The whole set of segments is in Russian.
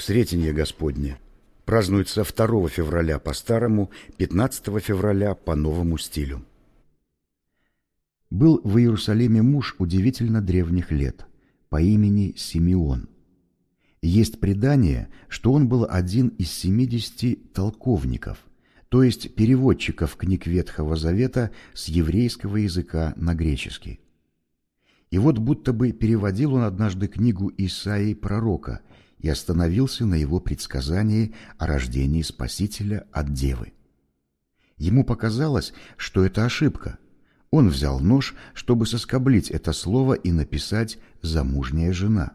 Сретенье Господне, празднуется 2 февраля по старому, 15 февраля по новому стилю. Был в Иерусалиме муж удивительно древних лет по имени Симеон. Есть предание, что он был один из семидесяти толковников, то есть переводчиков книг Ветхого Завета с еврейского языка на греческий. И вот будто бы переводил он однажды книгу Исаии пророка и остановился на его предсказании о рождении Спасителя от Девы. Ему показалось, что это ошибка. Он взял нож, чтобы соскоблить это слово и написать «замужняя жена».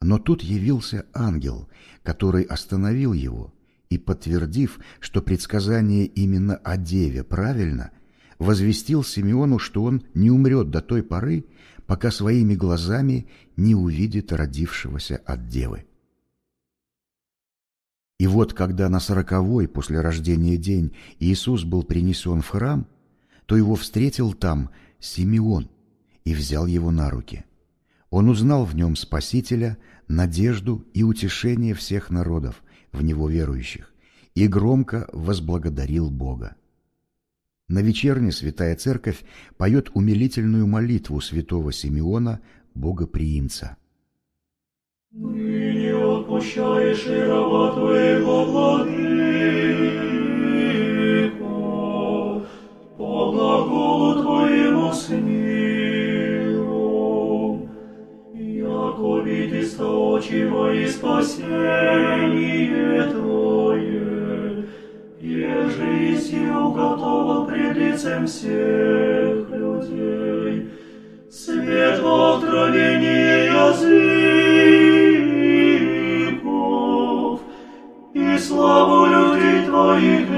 Но тут явился ангел, который остановил его, и, подтвердив, что предсказание именно о Деве правильно, возвестил Симеону, что он не умрет до той поры, пока своими глазами не увидит родившегося от Девы. И вот, когда на сороковой после рождения день Иисус был принесен в храм, то его встретил там Симеон и взял его на руки. Он узнал в нем Спасителя, надежду и утешение всех народов, в него верующих, и громко возблагодарил Бога. На вечерне Святая Церковь поет умилительную молитву святого Симеона, богоприимца. «Ныне отпущаешь и раба Твоего, Владыко, по глаголу Твоему с миром, яко видишь очи мои спасение Твое, еже и пред лицем всех людей, свет во откровении языков и славу людей Твоих.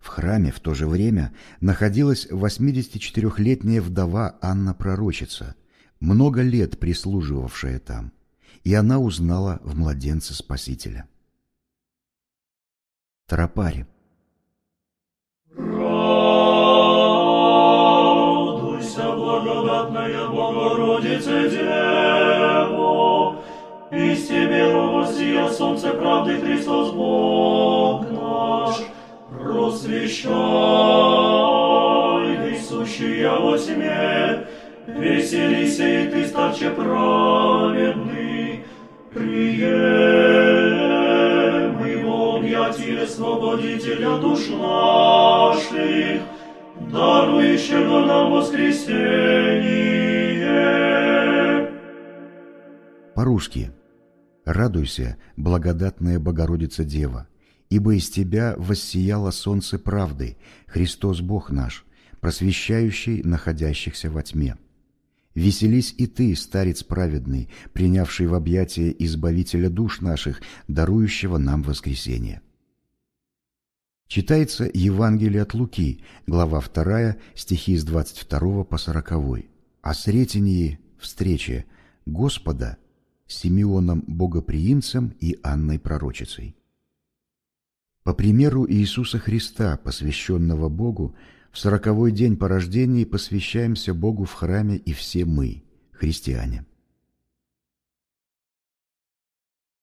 В храме в то же время находилась 84-летняя вдова Анна-пророчица, много лет прислуживавшая там, и она узнала в младенце Спасителя. Тропари. Радуйся, благодатная Богородице Дева, и с тебе воссия солнце правды Христос Бог наш, просвещай, несущая во тьме, веселися и ты, старче праведный, прием и в объятия освободителя душ наших, дарующего нам воскресение. По-русски. «Радуйся, благодатная Богородица Дева, ибо из тебя воссияло солнце правды, Христос Бог наш, просвещающий находящихся во тьме. Веселись и ты, старец праведный, принявший в объятия Избавителя душ наших, дарующего нам воскресение». Читается Евангелие от Луки, глава 2, стихи с 22 по 40, о сретении встрече Господа с Симеоном Богоприимцем и Анной Пророчицей. По примеру Иисуса Христа, посвященного Богу, в сороковой день по рождении посвящаемся Богу в храме и все мы, христиане.